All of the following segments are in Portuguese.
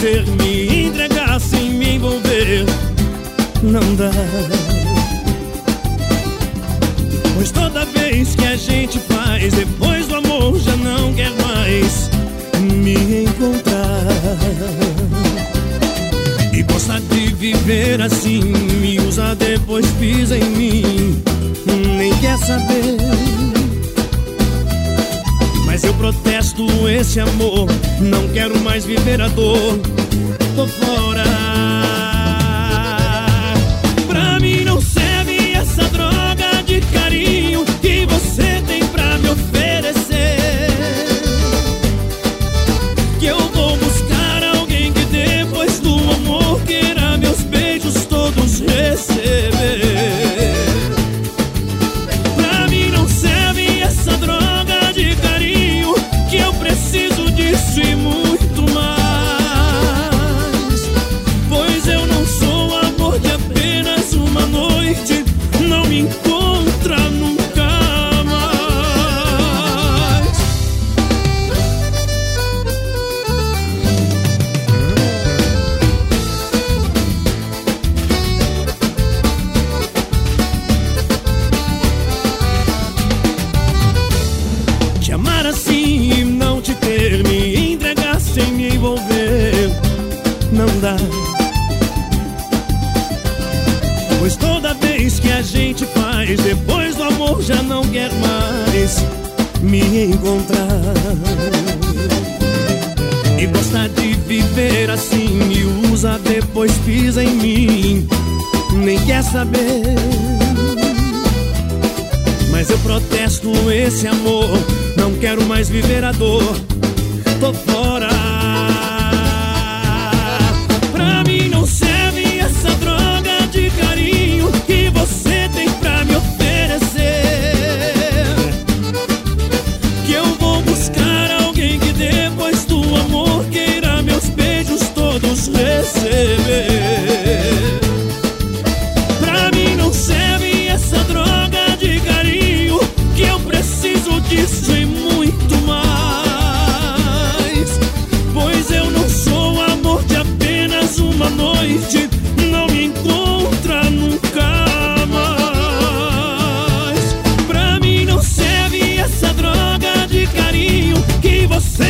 ter, me entregar sem me envolver. Não dá. Pois toda vez que a gente faz, depois do amor já não quer mais me encontrar. E gosta de viver assim, me usa depois pisa em mim, nem quer saber. Eu protesto esse amor, não quero mais viver a dor. Tô fora. Pois toda vez que a gente faz, depois do amor já não quer mais me encontrar. E gosta de viver assim, me usa, depois pisa em mim, nem quer saber. Mas eu protesto esse amor, não quero mais viver a dor. Tô fora.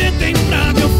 você tem pra me oferecer?